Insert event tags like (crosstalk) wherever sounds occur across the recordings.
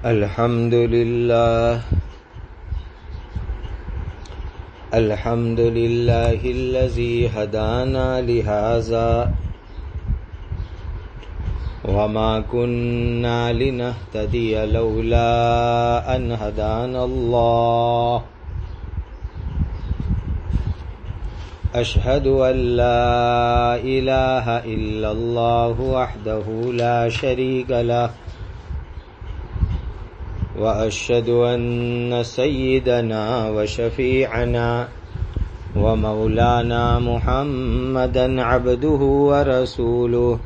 الحمد لله الحمد لله الذي هدانا لهذا. وما كنا لنهتدي لولا أن هدانا الله. أشهد أن لا إله إلا الله وحده لا شريك له. وأشهد أن سيدنا وشفيعنا ومولانا محمدا عبده ورسوله.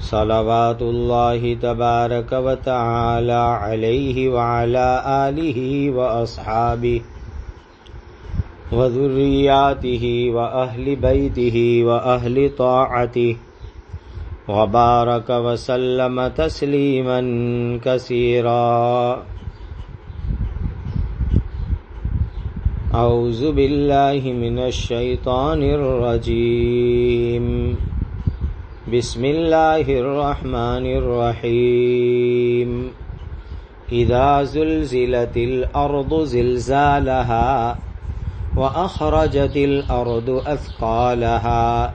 صلوات الله تبارك وتعالى عليه وعلى آله وأصحابه وذرياته وأهل بيته وأهل طاعته وبارك وسلم تسليما كثيرا. أعوذ بالله من الشيطان الرجيم. بسم الله الرحمن الرحيم. إذا زلزلت الأرض زلزالها وأخرجت الأرض أثقالها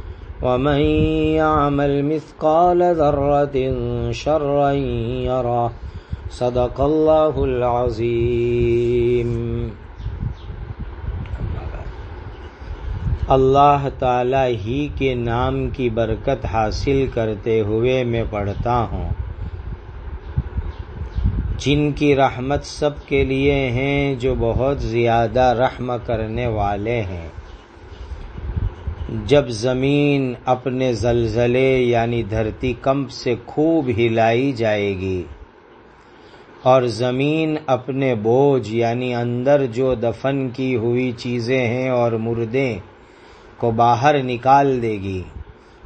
ومن يعمل مثقال ذرة شرا يره. صدق الله العظيم. اللہ تعالی ہی کے نام کی برکت حاصل کرتے ہوئے میں پڑھتا ہوں۔ جن کی رحمت سب کے لیے ہیں، جو بہت زیادہ رحم کرنے والے ہیں۔ جب زمین اپنے زلزلے یعنی دھرتی کمپ سے خوب ہلائی جائے گی اور زمین اپنے بوجھ یعنی اندر جو دفن کی ہوئی چیزیں ہیں اور مردے کو باہر نکال دے گی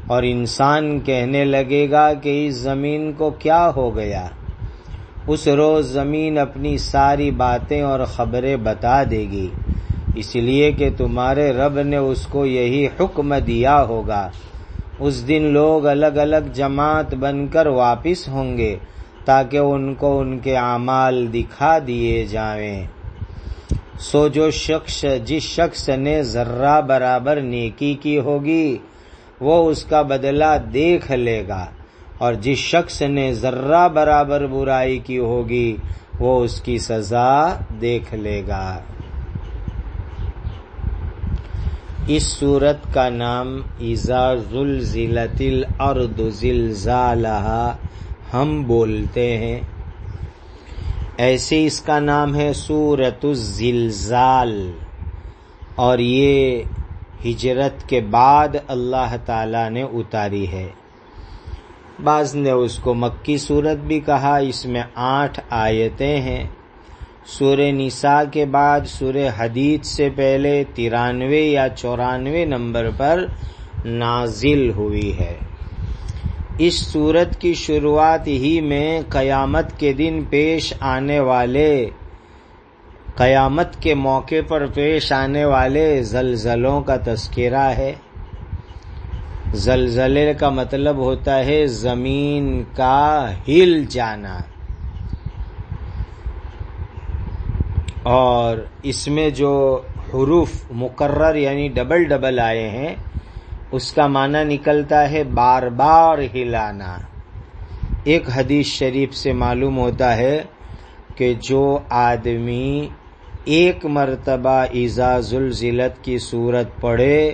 اور انسان کہنے لگے گا کہ اس زمین کو کیا ہو گیا؟ اس روز زمین اپنی ساری باتیں اور خبریں بتا دے گی۔ اس لیے کہ تمہارے رب نے اس کو یہی حکم دیا ہوگا۔ اس دن لوگ الگ الگ جماعت بن کر واپس ہوں گے تاکہ ان کو ان کے اعمال دکھا دیے جائیں۔ سو جو شخص، جس شخص نے ذرہ برابر نیکی کی ہوگی، وہ اس کا بدلہ دیکھ لے گا۔ اور جس شخص نے ذرہ برابر برائی کی ہوگی، وہ اس کی سزا دیکھ لے گا۔ اس صورت کا نام ایزا زلزلت الارض زلزالہا ہم بولتے ہیں۔ ایسے اس کا نام ہے سورت الزلزال۔ اور یہ ہجرت کے بعد اللہ تعالی نے اتاری ہے۔ بعض نے اس کو مکی صورت بھی کہا، اس میں آٹھ آیتیں ہیں۔ سور نساء کے بعد سور حدید سے پہلے ترانوے یا چورانوے نمبر پر نازل ہوئی ہے۔ اس صورت کی شروعات ہی میں قیامت کے دن پیش آنے والے، قیامت کے موقع پر پیش آنے والے زلزلوں کا تذکرہ ہے۔ زلزلے کا مطلب ہوتا ہے زمین کا ہل جانا۔ اور اس میں جو حروف مقرر یعنی ڈبل ڈبل آئے ہیں، اس کا معنی نکلتا ہے بار بار ہلانا۔ ایک حدیث شریف سے معلوم ہوتا ہے کہ جو آدمی ایک مرتبہ ایزا زلزلت کی صورت پڑھے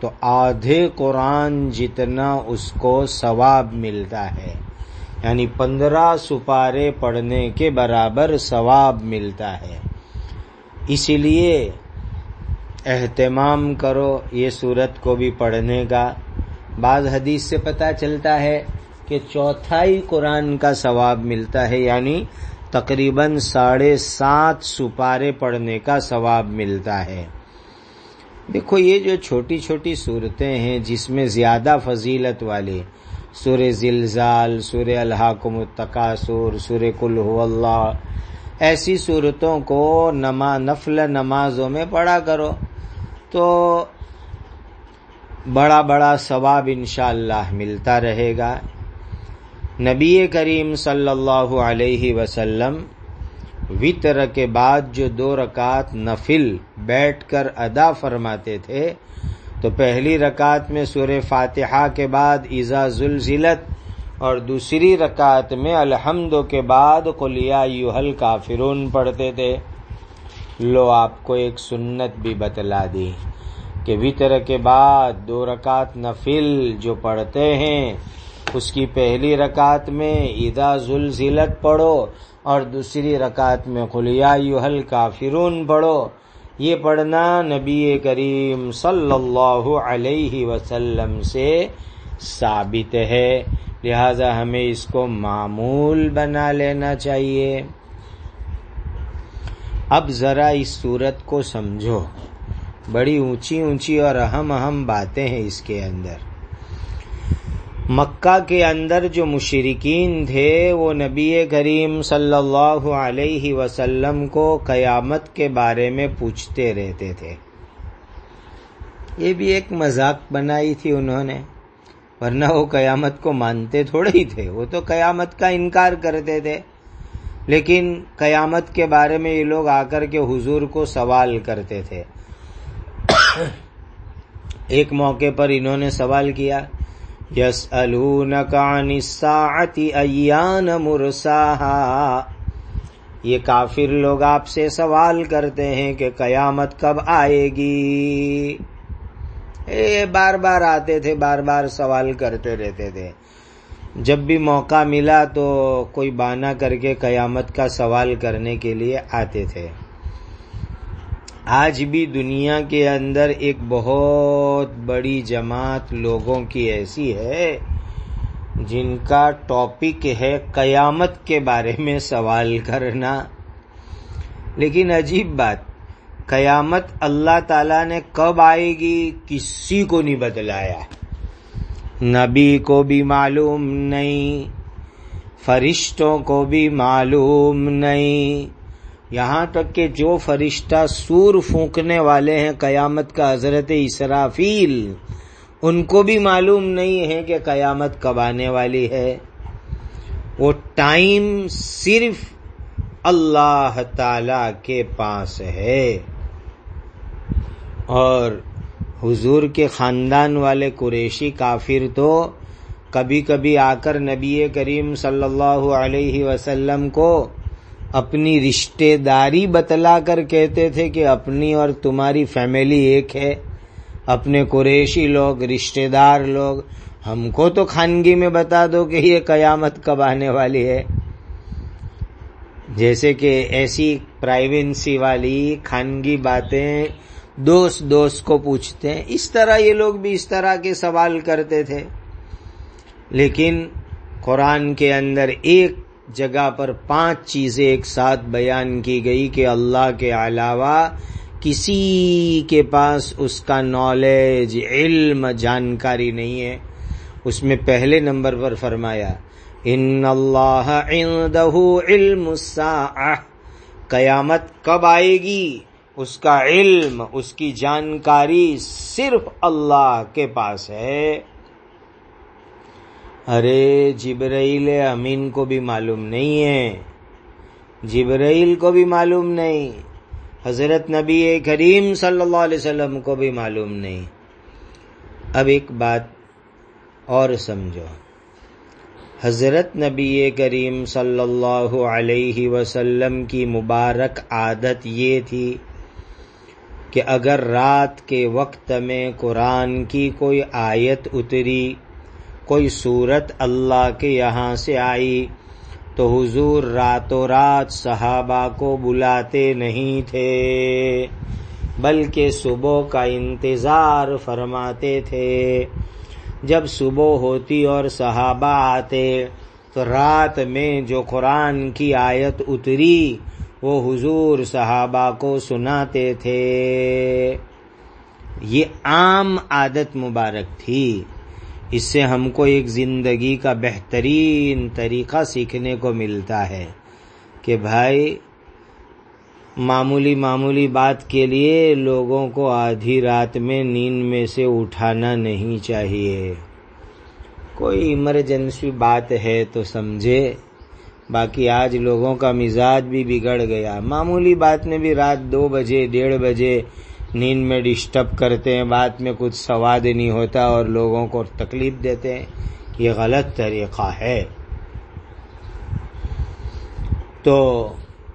تو آدھے قرآن جتنا اس کو ثواب ملتا ہے۔ یعنی پندرہ سپارے پڑھنے کے برابر ثواب ملتا ہے۔ اسی لیے اہتمام کرو، یہ صورت کو بھی پڑھنے کا۔ بعض حدیث سے پتہ چلتا ہے کہ چوتھائی قرآن کا ثواب ملتا ہے یعنی تقریباً ساڑھے سات سپارے پڑھنے کا ثواب ملتا ہے۔ دیکھو، یہ جو چھوٹی چھوٹی صورتیں ہیں، جس میں زیادہ فضیلت والے سور زلزال سور الحاکم التقاصر سور کل اللہ ایسی صورتوں کو نما، نفل نمازوں میں پڑھا کرو تو بڑا بڑا ثواب انشاءاللہ اللہ ملتا رہے گا۔ نبی کریم صلی اللہ علیہ وسلم وطر کے بعد جو دو رکعت نفل بیٹھ کر ادا فرماتے تھے، تو پہلی رکعت میں سور فاتحہ کے بعد ایزا زلزلت اور دوسری رکعت میں الحمد کے بعد قلیا یوہل کافرون پڑھتے تھے۔ لو آپ کو ایک سنت بھی بتلا دی کہ وطر کے بعد دو رکعت نفل جو پڑھتے ہیں، اس کی پہلی رکعت میں ایدا زلزلت پڑھو اور دوسری رکعت میں خلیا یوہل کافرون پڑھو۔ یہ پڑھنا نبی کریم صلی اللہ علیہ وسلم سے ثابت ہے۔ لہذا ہمیں اس کو معمول بنا لینا چاہیے۔ اب ذرا اس صورت کو سمجھو۔ بڑی اونچی اونچی اور اہم اہم باتیں ہیں اس کے اندر۔ مکہ کے اندر جو مشرقین تھے، وہ نبی کریم صلی اللہ علیہ وسلم کو قیامت کے بارے میں پوچھتے رہتے تھے۔ یہ بھی ایک مذاق بنائی تھی انہوں نے۔ ورنہ وہ قیامت کو مانتے تھوڑے ہی تھے۔ وہ تو قیامت کا انکار کرتے تھے۔ لیکن قیامت کے بارے میں یہ لوگ آ کر کے حضور کو سوال کرتے تھے۔ ایک موقع پر انہوں نے سوال کیا یس عن الساعة ایان مرساہا۔ یہ کافر لوگ آپ سے سوال کرتے ہیں کہ قیامت کب آئے گی؟ بار بار آتے تھے، بار بار سوال کرتے رہتے تھے۔ جب بھی موقع ملا تو کوئی بانا کر کے قیامت کا سوال کرنے کے لیے آتے تھے۔ آج بھی دنیا کے اندر ایک بہت بڑی جماعت لوگوں کی ایسی ہے جن کا ٹاپک ہے قیامت کے بارے میں سوال کرنا۔ لیکن عجیب بات قیامت اللہ تعالی نے کب آئے گی کسی کو نہیں بدلایا۔ نبی کو بھی معلوم نہیں، فرشتوں کو بھی معلوم نہیں۔ یہاں تک کہ جو فرشتہ سور پھونکنے والے ہیں قیامت کا حضرت اسرافیل، ان کو بھی معلوم نہیں ہے کہ قیامت کب آنے والی ہے۔ وہ ٹائم صرف اللہ تعالی کے پاس ہے۔ اور حضور کے خاندان والے قریشی کافر تو کبھی کبھی آ کر نبی کریم صلی اللہ علیہ وسلم کو اپنی رشتے داری بتلا کر کہتے تھے کہ اپنی اور تمہاری فیملی ایک ہے۔ اپنے قریشی لوگ رشتے دار لوگ، ہم کو تو خانگی میں بتا دو کہ یہ قیامت کب آنے والی ہے۔ جیسے کہ ایسی پرائیوینسی والی خانگی باتیں دوست دوست کو پوچھتے ہیں۔ اس طرح یہ لوگ بھی اس طرح کے سوال کرتے تھے۔ لیکن قرآن کے اندر ایک جگہ پر پانچ چیزیں ایک ساتھ بیان کی گئی کہ اللہ کے علاوہ کسی کے پاس اس کا نالج علم، جانکاری نہیں ہے۔ اس میں پہلے نمبر پر فرمایا، ان اللہ عنده علم الساعہ قیامت کب آئے گی؟ اس کا علم، اس کی جانکاری صرف اللہ کے پاس ہے۔ ارے جبرائیل امین کو بھی معلوم نہیں ہے۔ جبرائیل کو بھی معلوم نہیں۔ حضرت نبی کریم صلی اللہ علیہ وسلم کو بھی معلوم نہیں۔ اب ایک بات اور سمجھو۔ حضرت نبی کریم صلی اللہ علیہ وسلم کی مبارک عادت یہ تھی کہ اگر رات کے وقت میں قرآن کی کوئی آیت اتری، کوئی صورت اللہ کے یہاں سے آئی، تو حضور راتوں رات صحابہ کو بلاتے نہیں تھے، بلکہ صبح کا انتظار فرماتے تھے۔ جب صبح ہوتی اور صحابہ آتے، تو رات میں جو قرآن کی آیت اتری وہ حضور صحابہ کو سناتے تھے۔ یہ عام عادت مبارک تھی۔ اس سے ہم کو ایک زندگی کا بہترین طریقہ سیکھنے کو ملتا ہے کہ بھائی، معمولی معمولی بات کے لیے لوگوں کو آدھی رات میں نیند میں سے اٹھانا نہیں چاہیے۔ کوئی ایمرجنسی بات ہے تو سمجھے۔ باقی آج لوگوں کا مزاج بھی بگڑ گیا۔ معمولی بات میں بھی رات دو بجے، ڈیڑھ بجے نیند میں ڈسٹرب کرتے ہیں، بات میں کچھ سواد نہیں ہوتا اور لوگوں کو تکلیف دیتے ہیں۔ یہ غلط طریقہ ہے۔ تو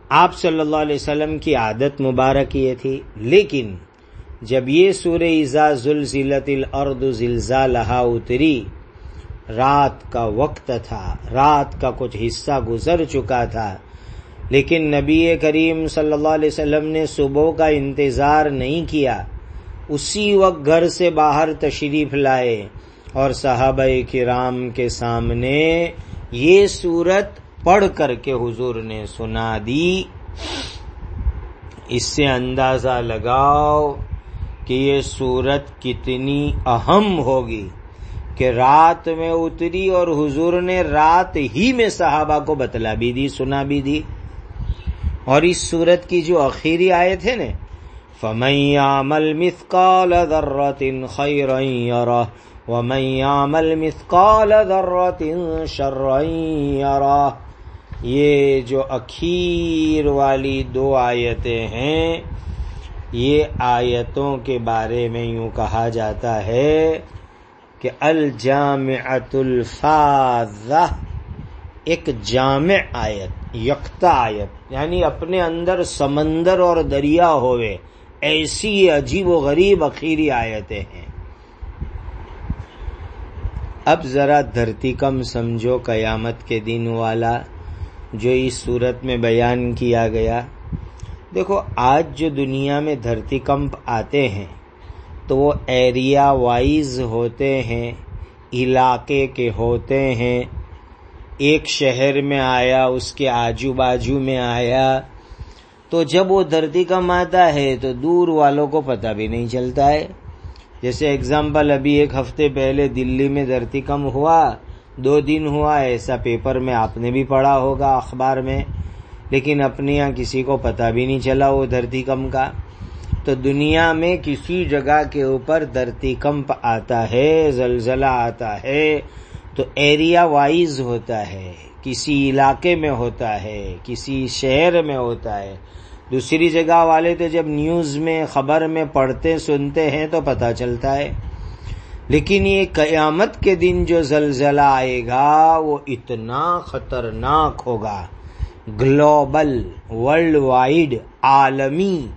آپ صلی اللہ علیہ وسلم کی عادت مبارک یہ تھی، لیکن جب یہ سورہ ایزا زلزلت الارض زلزالہا اتری رات کا وقت تھا، رات کا کچھ حصہ گزر چکا تھا، لیکن نبی کریم صلی اللہ علیہ وسلم نے صبح کا انتظار نہیں کیا۔ اسی وقت گھر سے باہر تشریف لائے اور صحابہ کرام کے سامنے یہ صورت پڑھ کر کے حضور نے سنا دی۔ اس سے اندازہ لگاؤ کہ یہ صورت کتنی اہم ہوگی۔ کہ رات میں اتری اور حضور نے رات ہی میں صحابہ کو بتلا بھی دی، سنا بھی دی۔ اور اس صورت کی جو اخیری آئے تھے نا فمیامل مثقال ذرت خیر ومیامل مثقال ذرت شر یہ جو اخیر والی دو آیتیں ہیں، یہ آیتوں کے بارے میں یوں کہا جاتا ہے کہ الجامعت الفاظہ ایک جامع آیت، یکتا آیت یعنی اپنے اندر سمندر اور دریا ہوئے، ایسی عجیب و غریب اخیری آیتیں ہیں۔ اب ذرا دھرتی کم سمجھو، قیامت کے دن والا جو اس صورت میں بیان کیا گیا۔ دیکھو، آج جو دنیا میں دھرتی کمپ آتے ہیں تو وہ ایریا وائز ہوتے ہیں، علاقے کے ہوتے ہیں۔ ایک شہر میں آیا، اس کے آجو باجو میں آیا۔ تو جب وہ دھرتی کم آتا ہے تو دور والوں کو پتہ بھی نہیں چلتا ہے۔ جیسے اگزامپل ابھی ایک ہفتے پہلے دلی میں دھرتی کم ہوا، دو دن ہوا، ایسا پیپر میں آپ نے بھی پڑھا ہوگا اخبار میں، لیکن اپنے یہاں کسی کو پتہ بھی نہیں چلا وہ دھرتی کم کا۔ تو دنیا میں کسی جگہ کے اوپر دھرتی کمپ آتا ہے، زلزلہ آتا ہے، تو ایریا وائز ہوتا ہے، کسی علاقے میں ہوتا ہے، کسی شہر میں ہوتا ہے۔ دوسری جگہ والے تو جب نیوز میں، خبر میں پڑھتے، سنتے ہیں تو پتہ چلتا ہے۔ لیکن یہ قیامت کے دن جو زلزلہ آئے گا، وہ اتنا خطرناک ہوگا۔ گلوبل ورلڈ وائڈ عالمی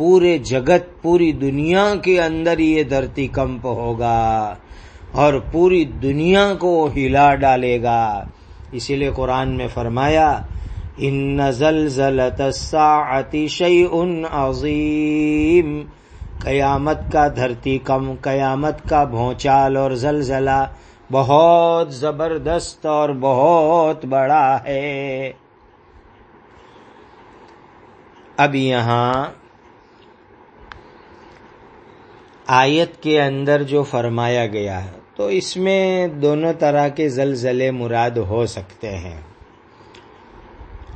پورے جگت، پوری دنیا کے اندر یہ دھرتی کمپ ہوگا اور پوری دنیا کو ہلا ڈالے گا۔ اسی لیے قرآن میں فرمایا، ان نزل ان عظیم قیامت کا دھرتی کم، قیامت کا بھونچال اور زلزلہ بہت زبردست اور بہت بڑا ہے۔ اب یہاں آیت کے اندر جو فرمایا گیا ہے، تو اس میں دونوں طرح کے زلزلے مراد ہو سکتے ہیں۔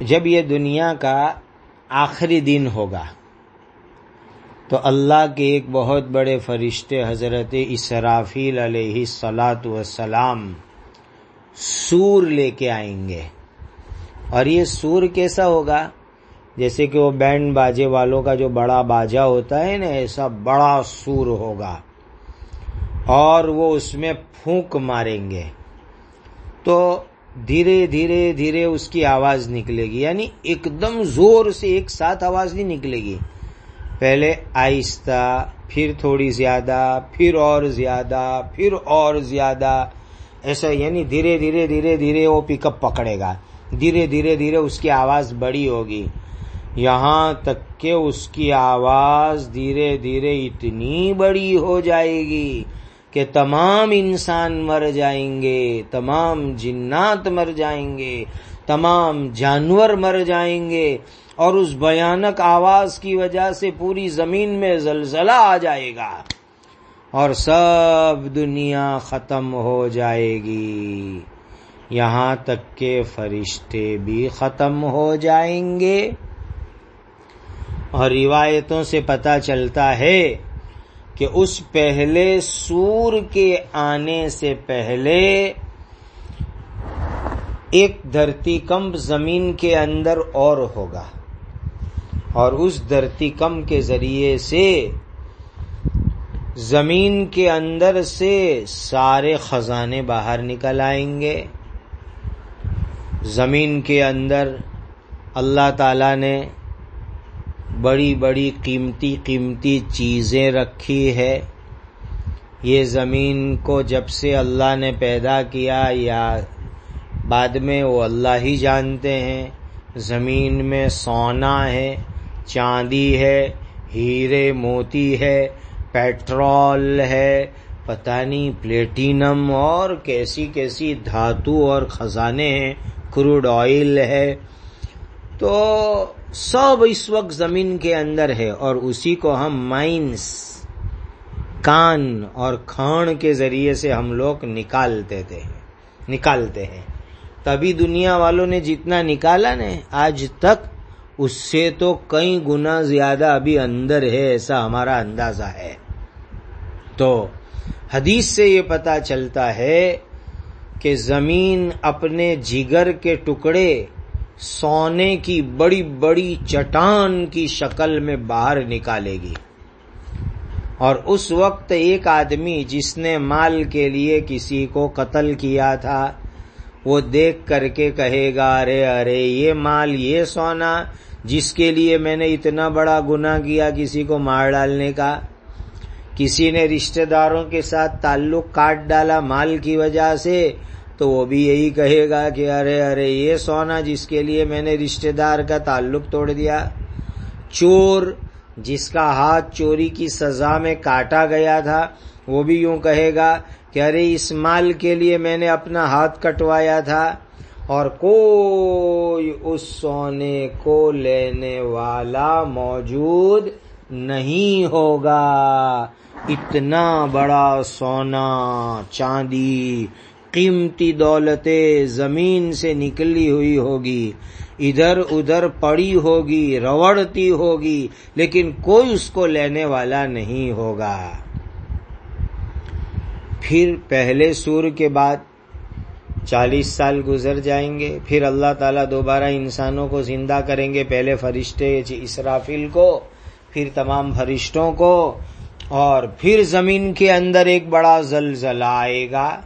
جب یہ دنیا کا آخری دن ہوگا، تو اللہ کے ایک بہت بڑے فرشتے حضرت اسرافیل علیہ سلاۃ وسلام سور لے کے آئیں گے۔ اور یہ سور کیسا ہوگا؟ جیسے کہ وہ بینڈ باجے والوں کا جو بڑا باجا ہوتا ہے نا، ایسا بڑا سور ہوگا۔ اور وہ اس میں پھونک ماریں گے۔ تو دھیرے دھیرے دھیرے اس کی آواز نکلے گی۔ یعنی ایک دم زور سے ایک ساتھ آواز نہیں نکلے گی۔ پہلے آہستہ، پھر تھوڑی زیادہ، پھر اور زیادہ، پھر اور زیادہ۔ ایسا یعنی دھیرے دھیرے دھیرے دھیرے وہ پک اپ پکڑے گا۔ دھیرے دھیرے دھیرے اس کی آواز بڑی ہوگی۔ یہاں تک کہ اس کی آواز دھیرے دھیرے اتنی بڑی ہو جائے گی کہ تمام انسان مر جائیں گے، تمام جنات مر جائیں گے، تمام جانور مر جائیں گے اور اس بھیانک آواز کی وجہ سے پوری زمین میں زلزلہ آ جائے گا اور سب دنیا ختم ہو جائے گی۔ یہاں تک کہ فرشتے بھی ختم ہو جائیں گے۔ اور روایتوں سے پتا چلتا ہے کہ اس پہلے سور کے آنے سے پہلے ایک دھرتی کمب زمین کے اندر اور ہوگا اور اس دھرتی کم کے ذریعے سے زمین کے اندر سے سارے خزانے باہر نکل آئیں گے۔ زمین کے اندر اللہ تعالی نے بڑی بڑی قیمتی قیمتی چیزیں رکھی ہے۔ یہ زمین کو جب سے اللہ نے پیدا کیا یا بعد میں وہ اللہ ہی جانتے ہیں، زمین میں سونا ہے، چاندی ہے، ہیرے موتی ہے، پیٹرول ہے، پتہ نہیں پلیٹینم اور کیسی کیسی دھاتو اور خزانے ہیں، کروڈ آئل ہے۔ تو سب اس وقت زمین کے اندر ہے اور اسی کو ہم مائنس کان اور کھان کے ذریعے سے ہم لوگ نکالتے تھے، نکالتے ہیں۔ تبھی دنیا والوں نے جتنا نکالا نا، آج تک اس سے تو کئی گنا زیادہ ابھی اندر ہے، ایسا ہمارا اندازہ ہے۔ تو حدیث سے یہ پتا چلتا ہے کہ زمین اپنے جگر کے ٹکڑے سونے کی بڑی بڑی چٹان کی شکل میں باہر نکالے گی۔ اور اس وقت ایک آدمی جس نے مال کے لیے کسی کو قتل کیا تھا، وہ دیکھ کر کے کہے گا، ارے ارے، یہ مال، یہ سونا، جس کے لیے میں نے اتنا بڑا گنا کیا کسی کو مار ڈالنے کا۔ کسی نے رشتہ داروں کے ساتھ تعلق کاٹ ڈالا مال کی وجہ سے تو وہ بھی یہی کہے گا کہ ارے ارے یہ سونا جس کے لیے میں نے رشتہ دار کا تعلق توڑ دیا، چور جس کا ہاتھ چوری کی سزا میں کاٹا گیا تھا، وہ بھی یوں کہے گا کہ ارے اس مال کے لیے میں نے اپنا ہاتھ کٹوایا تھا اور کوئی اس سونے کو لینے والا موجود نہیں ہوگا۔ اتنا بڑا سونا، چاندی قیمتی دولتیں زمین سے نکلی ہوئی ہوگی، ادھر ادھر پڑی ہوگی روڑتی ہوگی، لیکن کوئی اس کو لینے والا نہیں ہوگا۔ پھر پہلے سور کے بعد چالیس سال گزر جائیں گے، پھر اللہ تعالیٰ دوبارہ انسانوں کو زندہ کریں گے، پہلے فرشتے اسرافیل کو، پھر تمام فرشتوں کو، اور پھر زمین کے اندر ایک بڑا زلزلہ آئے گا۔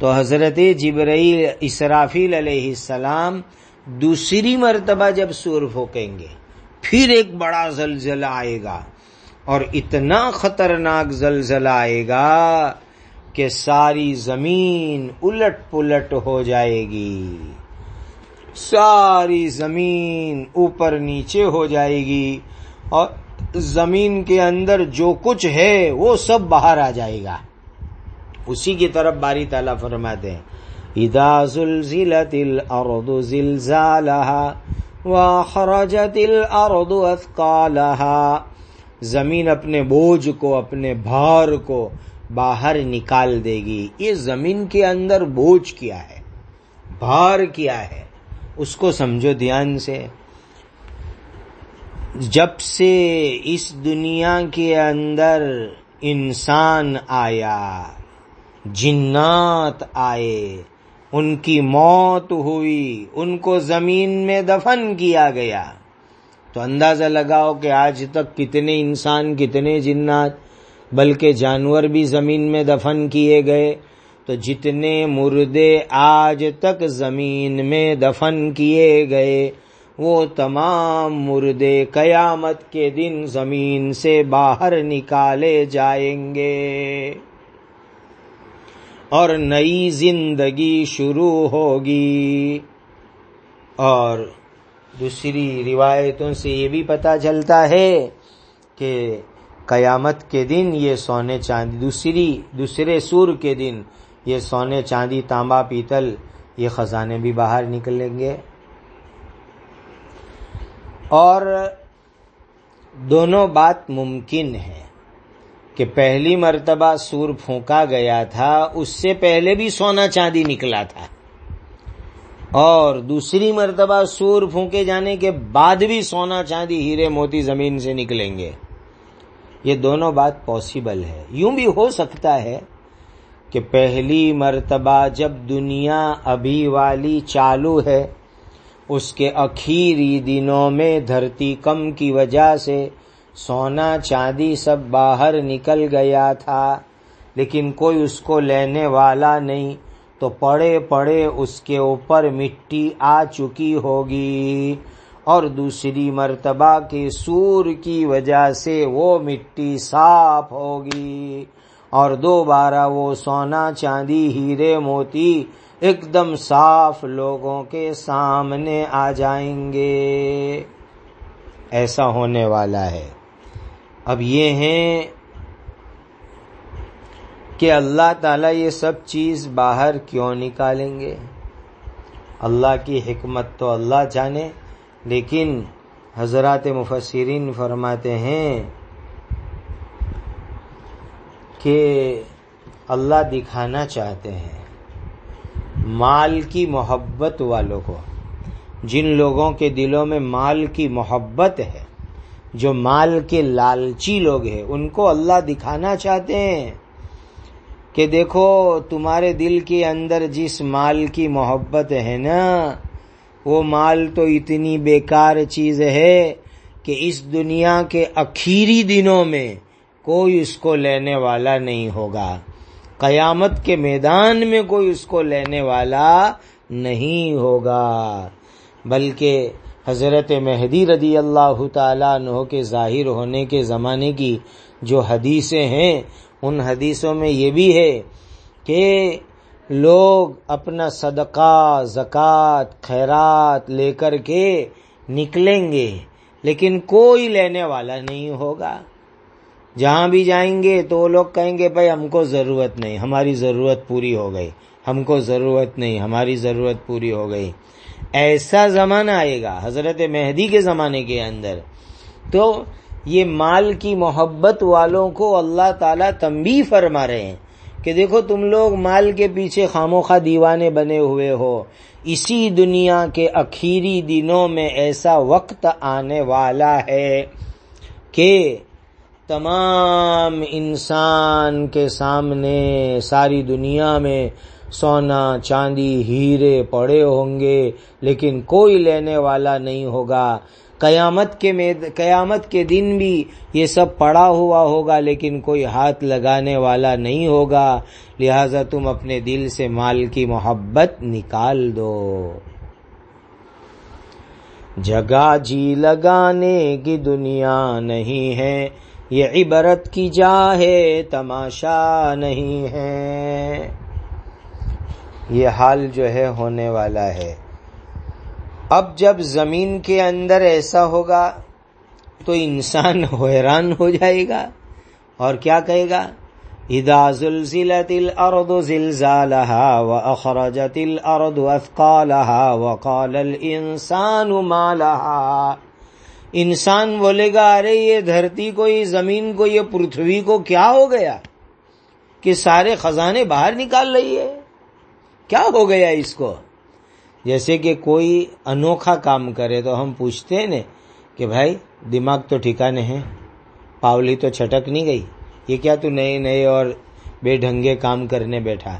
تو حضرت جبرائیل اسرافیل علیہ السلام دوسری مرتبہ جب سور پھونکیں گے، پھر ایک بڑا زلزلہ آئے گا اور اتنا خطرناک زلزلہ آئے گا کہ ساری زمین الٹ پلٹ ہو جائے گی۔ ساری زمین اوپر نیچے ہو جائے گی اور زمین کے اندر جو کچھ ہے وہ سب باہر آ جائے گا۔ اسی کی طرف باری تعالیٰ فرماتے ہیں ادا زلزلت الارض زلزالها واخرجت الارض اثقالها زمین اپنے بوجھ کو، اپنے بھار کو باہر نکال دے گی۔ یہ زمین کے اندر بوجھ کیا ہے، بھار کیا ہے، اس کو سمجھو دھیان سے۔ جب سے اس دنیا کے اندر انسان آیا جنات آئے۔ ان کی موت ہوئی، ان کو زمین میں دفن کیا گیا۔ تو اندازہ لگاؤ کہ آج تک کتنے انسان، کتنے جنات، بلکہ جانور بھی زمین میں دفن کیے گئے۔ تو جتنے مردے آج تک زمین میں دفن کیے گئے، وہ تمام مردے قیامت کے دن زمین سے باہر نکالے جائیں گے۔ اور نئی زندگی شروع ہوگی۔ اور دوسری روایتوں سے یہ بھی پتا چلتا ہے کہ قیامت کے دن یہ سونے چاندی، دوسری، دوسرے سور کے دن یہ سونے چاندی، تانبا، پیتل، یہ خزانے بھی باہر نکلیں گے۔ اور دونوں بات ممکن ہے کہ پہلی مرتبہ سور پھونکا گیا تھا، اس سے پہلے بھی سونا چاندی نکلا تھا۔ اور دوسری مرتبہ سور پھونکے جانے کے بعد بھی سونا چاندی ہیرے موتی زمین سے نکلیں گے۔ یہ دونوں بات پاسبل ہے۔ یوں بھی ہو سکتا ہے کہ پہلی مرتبہ جب دنیا ابھی والی چالو ہے، اس کے اخیری دنوں میں دھرتی کم کی وجہ سے سونا چاندی سب باہر نکل گیا تھا، لیکن کوئی اس کو لینے والا نہیں، تو پڑے پڑے اس کے اوپر مٹی آ چکی ہوگی۔ اور دوسری مرتبہ کے سور کی وجہ سے وہ مٹی صاف ہوگی۔ اور دوبارہ وہ سونا چاندی ہیرے موتی ایک دم صاف لوگوں کے سامنے آ جائیں گے۔ ایسا ہونے والا ہے۔ اب یہ ہیں کہ اللہ تعالیٰ یہ سب چیز باہر کیوں نکالیں گے؟ اللہ کی حکمت تو اللہ جانے، لیکن حضرات مفسرین فرماتے ہیں کہ اللہ دکھانا چاہتے ہیں مال کی محبت والوں کو، جن لوگوں کے دلوں میں مال کی محبت ہے۔ جو مال کے لالچی لوگ ہیں، ان کو اللہ دکھانا چاہتے ہیں کہ دیکھو، تمہارے دل کے اندر جس مال کی محبت ہے نا، وہ مال تو اتنی بیکار چیز ہے کہ اس دنیا کے اخیری دنوں میں کوئی اس کو لینے والا نہیں ہوگا۔ قیامت کے میدان میں کوئی اس کو لینے والا نہیں ہوگا۔ بلکہ حضرت مہدی رضی اللہ تعالیٰ عنہ کے ظاہر ہونے کے زمانے کی جو حدیثیں ہیں، ان حدیثوں میں یہ بھی ہے کہ لوگ اپنا صدقہ، زکوٰۃ، خیرات لے کر کے نکلیں گے، لیکن کوئی لینے والا نہیں ہوگا۔ جہاں بھی جائیں گے تو وہ لوگ کہیں گے، بھائی ہم کو ضرورت نہیں، ہماری ضرورت پوری ہو گئی۔ ہم کو ضرورت نہیں، ہماری ضرورت پوری ہو گئی۔ ایسا زمانہ آئے گا، حضرت مہدی کے زمانے کے اندر۔ تو یہ مال کی محبت والوں کو اللہ تعالیٰ تمبی فرما رہے ہیں کہ دیکھو تم لوگ مال کے پیچھے خاموخواہ دیوانے بنے ہوئے ہو۔ اسی دنیا کے اخیری دنوں میں ایسا وقت آنے والا ہے کہ تمام انسان کے سامنے ساری دنیا میں سونا، چاندی، ہیرے پڑے ہوں گے، لیکن کوئی لینے والا نہیں ہوگا۔ قیامت کے قیامت کے دن بھی یہ سب پڑا ہوا ہوگا، لیکن کوئی ہاتھ لگانے والا نہیں ہوگا۔ لہذا تم اپنے دل سے مال کی محبت نکال دو۔ جگہ جی لگانے کی دنیا نہیں ہے یہ عبرت کی جا ہے تماشا نہیں ہے۔ یہ حال جو ہے ہونے والا ہے۔ اب جب زمین کے اندر ایسا ہوگا تو انسان (laughs) حیران ہو جائے گا۔ اور کیا کہے گا؟ اذا زلزلت الارض زلزالها واخرجت الارض اثقالها وقال الانسان ما لها۔ انسان بولے گا، ارے یہ دھرتی کو، یہ زمین کو، یہ پرتھوی کو کیا ہو گیا؟ کہ سارے خزانے باہر نکال رہی ہے؟ کیا ہو گیا اس کو؟ جیسے کہ کوئی انوکھا کام کرے تو ہم پوچھتے ہیں نا کہ بھائی، دماغ تو ٹھکانے ہیں، پاولی تو چھٹک نہیں گئی، یہ کیا تو نئے نئے اور بے ڈھنگے کام کرنے بیٹھا؟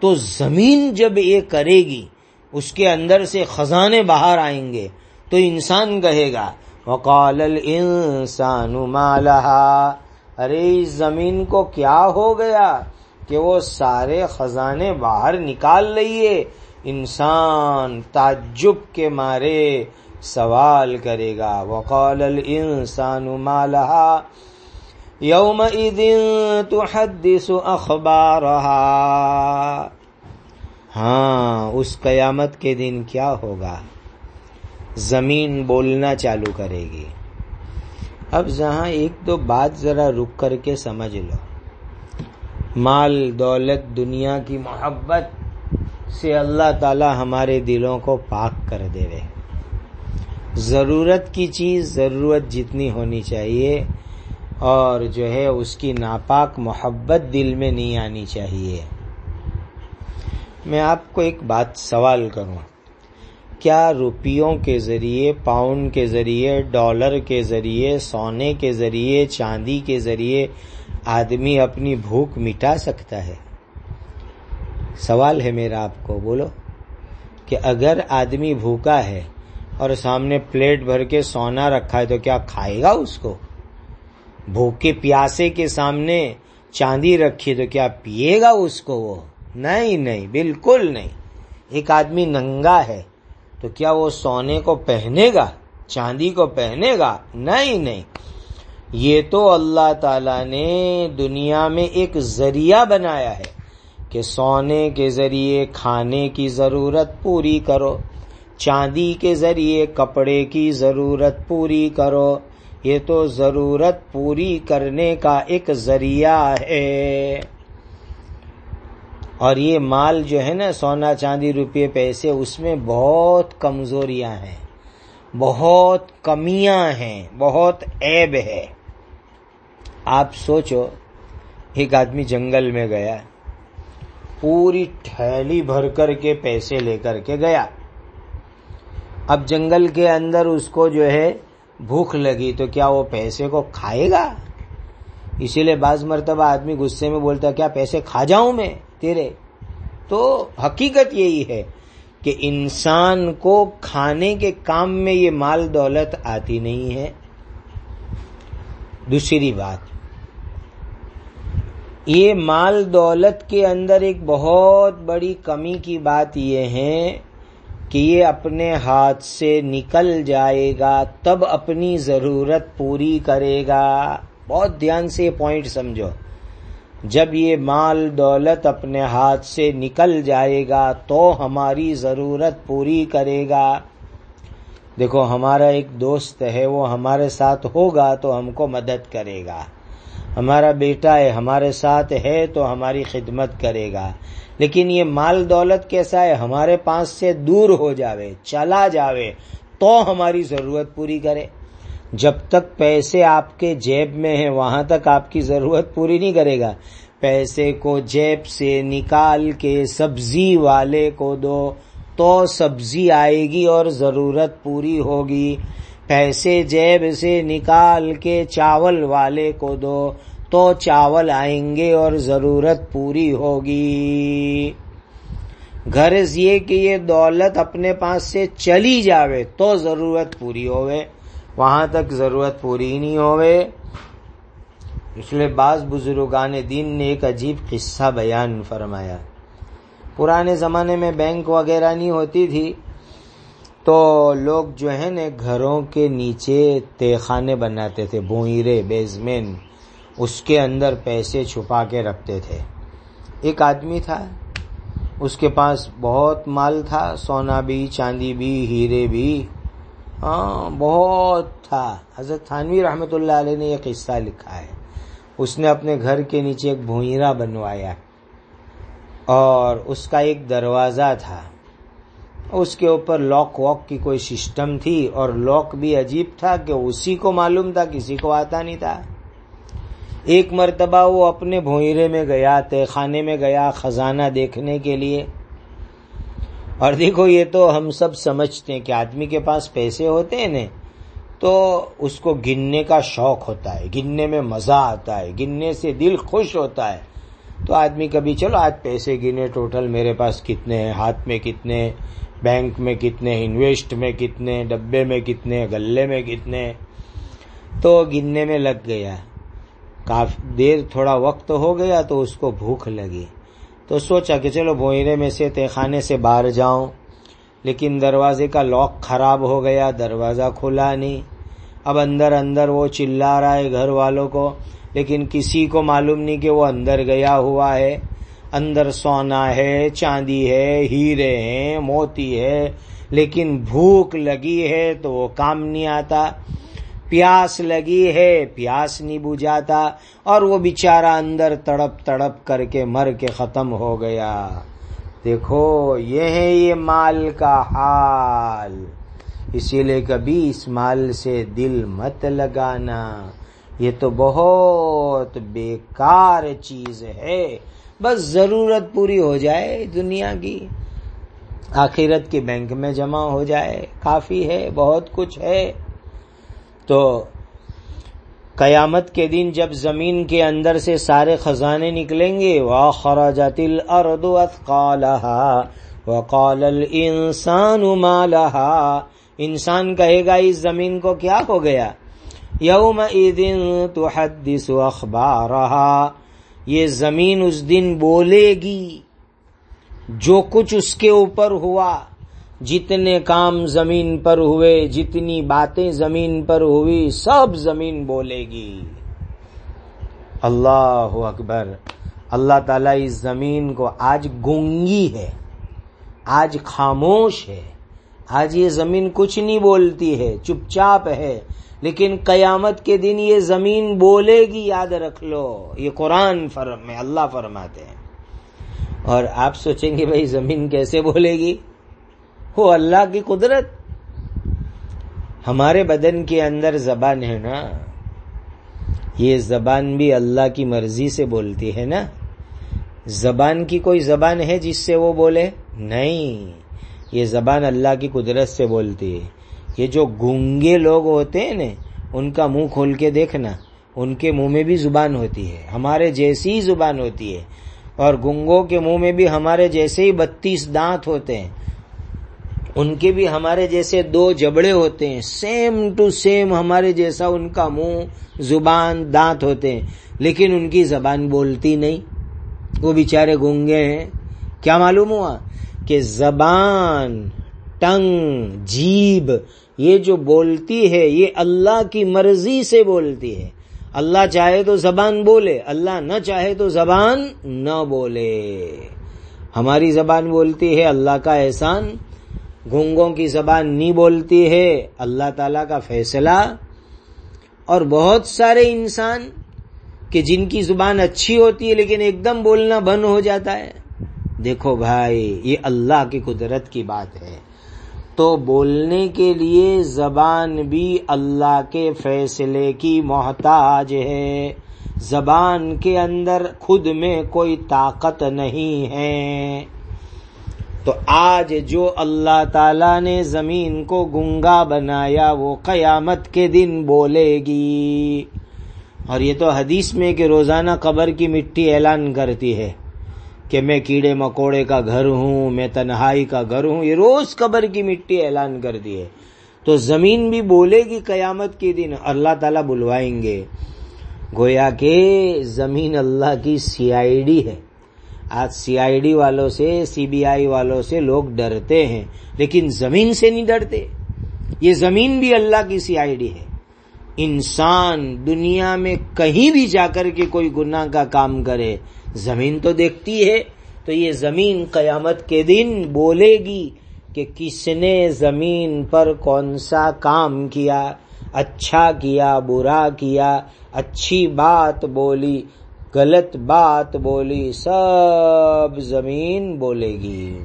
تو زمین جب یہ کرے گی، اس کے اندر سے خزانے باہر آئیں گے، تو انسان کہے گا وقال الانسان ما لها؟ ارے، اس زمین کو کیا ہو گیا کہ وہ سارے خزانے باہر نکال رہی ہے انسان تعجب کے مارے سوال کرے گا۔ وقال الانسان ما لها؟ يومئذ تحدث اخبارها۔ ہاں اس قیامت کے دن کیا ہوگا؟ زمین بولنا چالو کرے گی۔ اب جہاں ایک دو بات ذرا رک کر کے سمجھ لو۔ مال، دولت، دنیا کی محبت سے اللہ تعالی ہمارے دلوں کو پاک کر دے رہے ضرورت کی چیز، ضرورت جتنی ہونی چاہیے اور جو ہے اس کی ناپاک محبت دل میں نہیں آنی چاہیے۔ میں آپ کو ایک بات سوال کروں۔ کیا روپیوں کے ذریعے، پاؤنڈ کے ذریعے، ڈالر کے ذریعے، سونے کے ذریعے، چاندی کے ذریعے آدمی اپنی بھوک مٹا سکتا ہے؟ سوال ہے میرا آپ کو، بولو کہ اگر آدمی بھوکا ہے اور سامنے پلیٹ بھر کے سونا رکھا ہے تو کیا کھائے گا اس کو؟ بھوکے پیاسے کے سامنے چاندی رکھی تو کیا پیے گا اس کو وہ؟ نہیں نہیں، بالکل نہیں۔ ایک آدمی ننگا ہے تو کیا وہ سونے کو پہنے گا؟ چاندی کو پہنے گا؟ نہیں نہیں۔ یہ تو اللہ تعالی نے دنیا میں ایک ذریعہ بنایا ہے کہ سونے کے ذریعے کھانے کی ضرورت پوری کرو، چاندی کے ذریعے کپڑے کی ضرورت پوری کرو۔ یہ تو ضرورت پوری کرنے کا ایک ذریعہ ہے۔ اور یہ مال جو ہے نا سونا چاندی روپے پیسے، اس میں بہت کمزوریاں ہیں۔ بہت کمیاں ہیں، بہت عیب ہے۔ آپ سوچو، ایک آدمی جنگل میں گیا، پوری ٹھیلی بھر کر کے پیسے لے کر کے گیا۔ اب جنگل کے اندر اس کو جو ہے بھوک لگی، تو کیا وہ پیسے کو کھائے گا؟ اسی لیے بعض مرتبہ آدمی غصے میں بولتا کیا پیسے کھا جاؤں میں؟ تیرے۔ تو حقیقت یہی ہے کہ انسان کو کھانے کے کام میں یہ مال دولت آتی نہیں ہے۔ دوسری بات، یہ مال دولت کے اندر ایک بہت بڑی کمی کی بات یہ ہے کہ یہ اپنے ہاتھ سے نکل جائے گا، تب اپنی ضرورت پوری کرے گا۔ بہت دھیان سے یہ پوائنٹ سمجھو۔ جب یہ مال دولت اپنے ہاتھ سے نکل جائے گا تو ہماری ضرورت پوری کرے گا۔ دیکھو، ہمارا ایک دوست ہے، وہ ہمارے ساتھ ہوگا تو ہم کو مدد کرے گا۔ ہمارا بیٹا ہے، ہمارے ساتھ ہے تو ہماری خدمت کرے گا۔ لیکن یہ مال دولت کیسا ہے؟ ہمارے پاس سے دور ہو جاوے، چلا جاوے تو ہماری ضرورت پوری کرے۔ جب تک پیسے آپ کے جیب میں ہیں، وہاں تک آپ کی ضرورت پوری نہیں کرے گا۔ پیسے کو جیب سے نکال کے سبزی والے کو دو، تو سبزی آئے گی اور ضرورت پوری ہوگی۔ پیسے جیب سے نکال کے چاول والے کو دو، تو چاول آئیں گے اور ضرورت پوری ہوگی۔ غرض یہ کہ یہ دولت اپنے پاس سے چلی جاوے، تو ضرورت پوری ہوئے وہاں تک ضرورت پوری نہیں ہوئے۔ اس لیے بعض بزرگان دین نے ایک عجیب قصہ بیان فرمایا۔ پرانے زمانے میں بینک وغیرہ نہیں ہوتی تھی، تو لوگ جو ہے نا، گھروں کے نیچے تہخانے بناتے تھے بوئرے بیزمین، اس کے اندر پیسے چھپا کے رکھتے تھے۔ ایک آدمی تھا، اس کے پاس بہت مال تھا، سونا بھی، چاندی بھی، ہیرے بھی۔ ہاں بہت تھا۔ حضرت تھانوی رحمت اللہ علیہ نے یہ قصہ لکھا ہے۔ اس نے اپنے گھر کے نیچے ایک بھوئرا بنوایا اور اس کا ایک دروازہ تھا۔ اس کے اوپر لاک واک کی کوئی سسٹم تھی اور لاک بھی عجیب تھا کہ اسی کو معلوم تھا، کسی کو آتا نہیں تھا۔ ایک مرتبہ وہ اپنے بھوئرے میں گیا تہ خانے میں گیا خزانہ دیکھنے کے لیے۔ اور دیکھو یہ تو ہم سب سمجھتے ہیں کہ آدمی کے پاس پیسے ہوتے ہیں نا، تو اس کو گننے کا شوق ہوتا ہے، گننے میں مزہ آتا ہے، گننے سے دل خوش ہوتا ہے۔ تو آدمی کبھی، چلو آج پیسے گنے، ٹوٹل میرے پاس کتنے ہیں، ہاتھ میں کتنے بینک میں کتنے انویسٹ میں کتنے ڈبے میں کتنے گلے میں کتنے تو گننے میں لگ گیا۔ کافی دیر تھوڑا وقت ہو گیا تو اس کو بھوک لگی۔ تو سوچا کہ چلو بوئرے میں سے خانے سے باہر جاؤں۔ لیکن دروازے کا لاک خراب ہو گیا، دروازہ کھلا نہیں۔ اب اندر اندر وہ چلا رہا ہے گھر والوں کو، لیکن کسی کو معلوم نہیں کہ وہ اندر گیا ہوا ہے۔ اندر سونا ہے، چاندی ہے، ہیرے ہیں، موتی ہے، لیکن بھوک لگی ہے تو وہ کام نہیں آتا۔ پیاس لگی ہے، پیاس نہیں بجھاتا، اور وہ بیچارہ اندر تڑپ تڑپ کر کے مر کے ختم ہو گیا۔ دیکھو، یہ ہے یہ مال کا حال۔ اسی لیے کبھی اس مال سے دل مت لگانا۔ یہ تو بہت بیکار چیز ہے۔ بس ضرورت پوری ہو جائے دنیا کی۔ آخرت کے بینک میں جمع ہو جائے۔ کافی ہے، بہت کچھ ہے۔ تو قیامت کے دن جب زمین کے اندر سے سارے خزانے نکلیں گے وہ خراجات الارض اثقالها وقال الانسان ما لها۔ انسان کہے گا، اس زمین کو کیا ہو گیا؟ یوم دن تحدث اخبارها۔ یہ زمین اس دن بولے گی جو کچھ اس کے اوپر ہوا۔ جتنے کام زمین پر ہوئے، جتنی باتیں زمین پر ہوئی، سب زمین بولے گی۔ اللہ اکبر۔ اللہ تعالیٰ اس زمین کو آج گونگی ہے، آج خاموش ہے۔ آج یہ زمین کچھ نہیں بولتی ہے، چپ چاپ ہے۔ لیکن قیامت کے دن یہ زمین بولے گی، یاد رکھ لو۔ یہ قرآن فرم، میں اللہ فرماتے ہیں۔ اور آپ سوچیں گے بھائی زمین کیسے بولے گی؟ وہ اللہ کی قدرت۔ ہمارے بدن کے اندر زبان ہے نا۔ یہ زبان بھی اللہ کی مرضی سے بولتی ہے نا۔ زبان کی کوئی زبان ہے جس سے وہ بولے؟ نہیں۔ یہ زبان اللہ کی قدرت سے بولتی ہے۔ یہ جو گونگے لوگ ہوتے ہیں نا، ان کا منہ کھول کے دیکھنا۔ ان کے منہ میں بھی زبان ہوتی ہے۔ ہمارے جیسی ہی زبان ہوتی ہے۔ اور گنگوں کے منہ میں بھی ہمارے جیسے ہی بتیس دانت ہوتے ہیں۔ ان کے بھی ہمارے جیسے دو جبڑے ہوتے ہیں۔ سیم ٹو سیم ہمارے جیسا ان کا منہ، زبان، دانت ہوتے ہیں۔ لیکن ان کی زبان بولتی نہیں۔ وہ بیچارے گونگے ہیں۔ کیا معلوم ہوا کہ زبان، ٹنگ، جیب، یہ جو بولتی ہے، یہ اللہ کی مرضی سے بولتی ہے۔ اللہ چاہے تو زبان بولے، اللہ نہ چاہے تو زبان نہ بولے۔ ہماری زبان بولتی ہے اللہ کا احسان۔ گونگوں کی زبان نہیں بولتی ہے، اللہ تعالی کا فیصلہ۔ اور بہت سارے انسان کہ جن کی زبان اچھی ہوتی ہے لیکن ایک دم بولنا بند ہو جاتا ہے۔ دیکھو بھائی، یہ اللہ کی قدرت کی بات ہے۔ تو بولنے کے لیے زبان بھی اللہ کے فیصلے کی محتاج ہے۔ زبان کے اندر خود میں کوئی طاقت نہیں ہے۔ تو آج جو اللہ تعالی نے زمین کو گنگا بنایا وہ قیامت کے دن بولے گی۔ اور یہ تو حدیث میں کہ روزانہ قبر کی مٹی اعلان کرتی ہے کہ میں کیڑے مکوڑے کا گھر ہوں، میں تنہائی کا گھر ہوں، یہ روز قبر کی مٹی اعلان کر دی ہے۔ تو زمین بھی بولے گی قیامت کے دن، اللہ تعالیٰ بلوائیں گے۔ گویا کہ زمین اللہ کی سی آئی ڈی ہے۔ آج سی آئی ڈی والوں سے سی بی آئی والوں سے لوگ ڈرتے ہیں، لیکن زمین سے نہیں ڈرتے۔ یہ زمین بھی اللہ کی سی آئی ڈی ہے۔ انسان دنیا میں کہیں بھی جا کر کے کوئی گناہ کا کام کرے، زمین تو دیکھتی ہے۔ تو یہ زمین قیامت کے دن بولے گی کہ کس نے زمین پر کون سا کام کیا اچھا کیا، برا کیا، اچھی بات بولی۔ غلط بات بولی، سب زمین بولے گی۔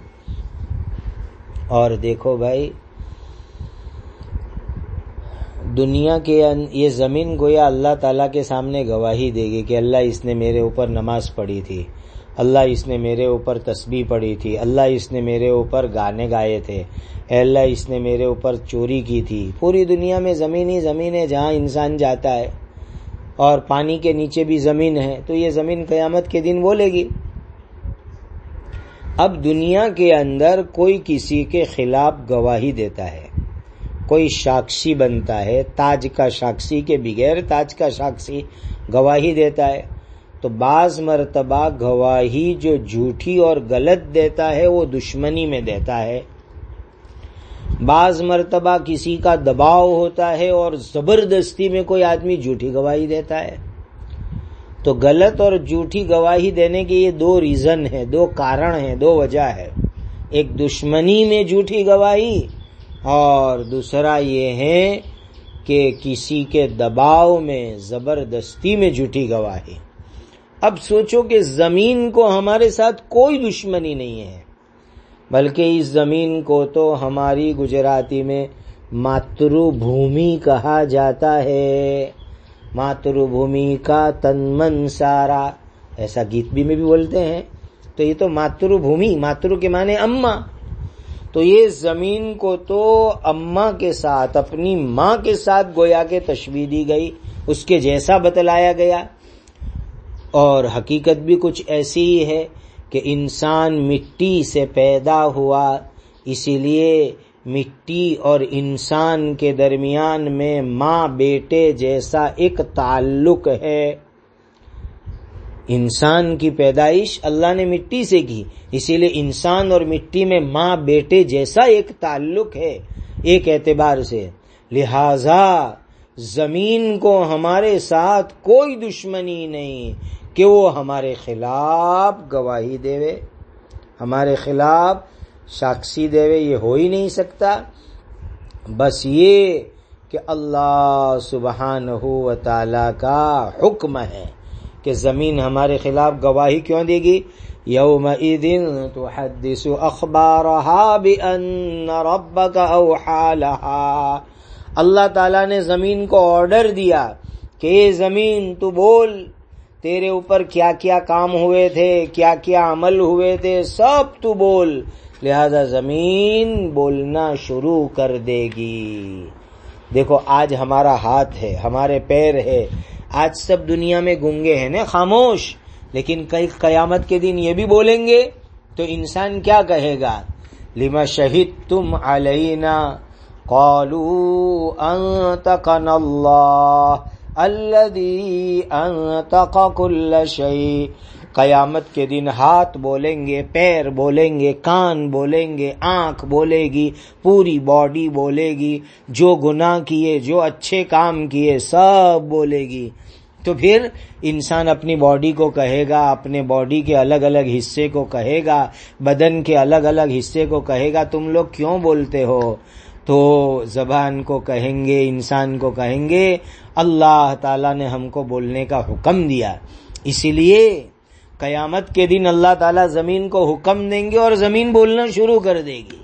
اور دیکھو بھائی، دنیا کے یہ زمین گویا اللہ تعالیٰ کے سامنے گواہی دے گی کہ اللہ اس نے میرے اوپر نماز پڑھی تھی۔ اللہ اس نے میرے اوپر تسبیح پڑھی تھی۔ اللہ اس نے میرے اوپر گانے گائے تھے۔ اے اللہ اس نے میرے اوپر چوری کی تھی۔ پوری دنیا میں زمین ہی زمین ہے جہاں انسان جاتا ہے۔ اور پانی کے نیچے بھی زمین ہے، تو یہ زمین قیامت کے دن بولے گی۔ اب دنیا کے اندر کوئی کسی کے خلاف گواہی دیتا ہے، کوئی ساکشی بنتا ہے، تاج کا ساکشی کے بغیر تاج کا ساکشی گواہی دیتا ہے۔ تو بعض مرتبہ گواہی جو جھوٹی اور غلط دیتا ہے، وہ دشمنی میں دیتا ہے۔ بعض مرتبہ کسی کا دباؤ ہوتا ہے اور زبردستی میں کوئی آدمی جھوٹی گواہی دیتا ہے۔ تو غلط اور جھوٹی گواہی دینے کے یہ دو ریزن ہیں، دو کارن ہیں، دو وجہ ہے۔ ایک دشمنی میں جھوٹی گواہی اور دوسرا یہ ہے کہ کسی کے دباؤ میں زبردستی میں جھوٹی گواہی۔ اب سوچو کہ زمین کو ہمارے ساتھ کوئی دشمنی نہیں ہے۔ بلکہ اس زمین کو تو ہماری گجراتی میں ماترو بھومی کہا جاتا ہے۔ ماترو بھومی کا تن من سارا۔ ایسا گیت بھی میں بھی بولتے ہیں۔ تو یہ تو ماترو بھومی ماترو کے معنی اما تو یہ زمین کو تو اما کے ساتھ، اپنی ماں کے ساتھ گویا کے تشویح دی گئی۔ اس کے جیسا بتلایا گیا۔ اور حقیقت بھی کچھ ایسی ہی ہے۔ کہ انسان مٹی سے پیدا ہوا، اسی لیے مٹی اور انسان کے درمیان میں ماں بیٹے جیسا ایک تعلق ہے۔ انسان کی پیدائش اللہ نے مٹی سے کی، اسی لیے انسان اور مٹی میں ماں بیٹے جیسا ایک تعلق ہے، ایک اعتبار سے۔ لہذا زمین کو ہمارے ساتھ کوئی دشمنی نہیں کہ وہ ہمارے خلاف گواہی دے ہمارے خلاف ساکسی دے یہ ہو ہی نہیں سکتا۔ بس یہ کہ اللہ سبحان ہو تعالی کا حکم ہے کہ زمین ہمارے خلاف گواہی کیوں دے گی؟ یوم تحدث اخبارها بان ربك اوحى لها اللہ تعالی نے زمین کو آرڈر دیا کہ زمین تو بول تیرے اوپر کیا کیا کام ہوئے تھے، کیا کیا عمل ہوئے تھے، سب تو بول، لہذا زمین بولنا شروع کر دے گی۔ دیکھو، آج ہمارا ہاتھ ہے، ہمارے پیر ہے۔ آج سب دنیا میں گنگے ہیں نا، خاموش۔ لیکن کئی قیامت کے دن یہ بھی بولیں گے، تو انسان کیا کہے گا؟ لما شہید تم علینا؟ قالو انتقن اللہ۔ الذي انتق كل شيء قیامت کے دن ہاتھ بولیں گے، پیر بولیں گے، کان بولیں گے، آنکھ بولے گی، پوری باڈی بولے گی۔ جو گناہ کیے، جو اچھے کام کیے، سب بولے گی۔ تو پھر انسان اپنی باڈی کو کہے گا، اپنے باڈی کے الگ الگ حصے کو کہے گا، بدن کے الگ الگ حصے کو کہے گا، تم لوگ کیوں بولتے ہو؟ تو زبان کو کہیں گے، انسان کو کہیں گے، اللہ تعالی نے ہم کو بولنے کا حکم دیا۔ اسی لیے قیامت کے دن اللہ تعالیٰ زمین کو حکم دیں گے اور زمین بولنا شروع کر دے گی۔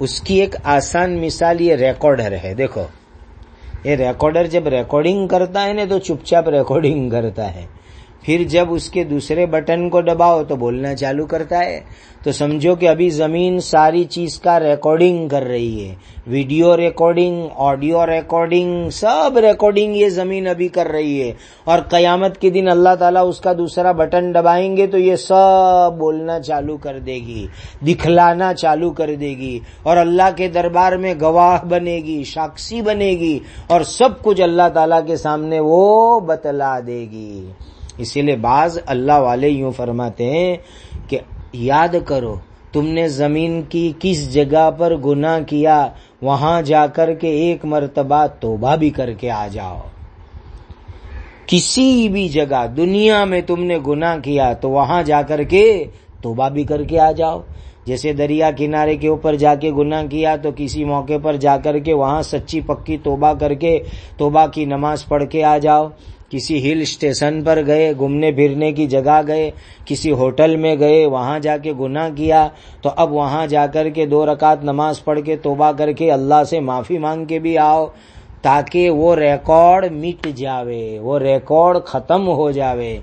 اس کی ایک آسان مثال یہ ریکارڈر ہے۔ دیکھو، یہ ریکارڈر جب ریکارڈنگ کرتا ہے نا تو چپ چاپ ریکارڈنگ کرتا ہے۔ پھر جب اس کے دوسرے بٹن کو دباؤ تو بولنا چالو کرتا ہے۔ تو سمجھو کہ ابھی زمین ساری چیز کا ریکارڈنگ کر رہی ہے۔ ویڈیو ریکارڈنگ، آڈیو ریکارڈنگ، سب ریکارڈنگ یہ زمین ابھی کر رہی ہے۔ اور قیامت کے دن اللہ تعالیٰ اس کا دوسرا بٹن دبائیں گے تو یہ سب بولنا چالو کر دے گی، دکھلانا چالو کر دے گی۔ اور اللہ کے دربار میں گواہ بنے گی، ساکسی بنے گی۔ اور سب کچھ اللہ تعالیٰ کے سامنے وہ بتلا دے گی۔ اسی لیے بعض اللہ والے یوں فرماتے ہیں کہ یاد کرو، تم نے زمین کی کس جگہ پر گناہ کیا، وہاں جا کر کے ایک مرتبہ توبہ بھی کر کے آ جاؤ۔ کسی بھی جگہ دنیا میں تم نے گناہ کیا تو وہاں جا کر کے توبہ بھی کر کے آ جاؤ۔ جیسے دریا کنارے کے اوپر جا کے گناہ کیا تو کسی موقع پر جا کر کے وہاں سچی پکی توبہ کر کے، توبہ کی نماز پڑھ کے آ جاؤ۔ کسی ہل اسٹیشن پر گئے، گھومنے پھرنے کی جگہ گئے، کسی ہوٹل میں گئے، وہاں جا کے گناہ کیا، تو اب وہاں جا کر کے دو رکعت نماز پڑھ کے توبہ کر کے اللہ سے معافی مانگ کے بھی آؤ، تاکہ وہ ریکارڈ مٹ جاوے، وہ ریکارڈ ختم ہو جاوے۔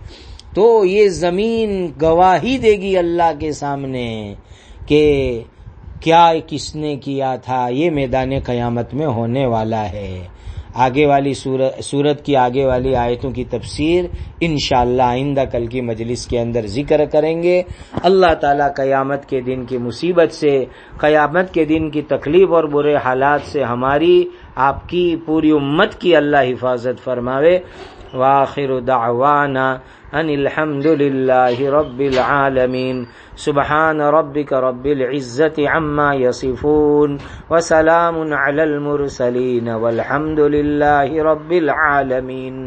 تو یہ زمین گواہی دے گی اللہ کے سامنے کہ کیا کس نے کیا تھا، یہ میدان قیامت میں ہونے والا ہے۔ آگے والی سورت کی آگے والی آیتوں کی تفسیر انشاءاللہ آئندہ کل کی مجلس کے اندر ذکر کریں گے۔ اللہ تعالیٰ قیامت کے دن کی مصیبت سے، قیامت کے دن کی تکلیف اور برے حالات سے ہماری، آپ کی پوری امت کی اللہ حفاظت فرماوے۔ واخر دعوانا أن الحمد لله رب العالمين. سبحان ربك رب العزة عما يصفون وسلام على المرسلين والحمد لله رب العالمين.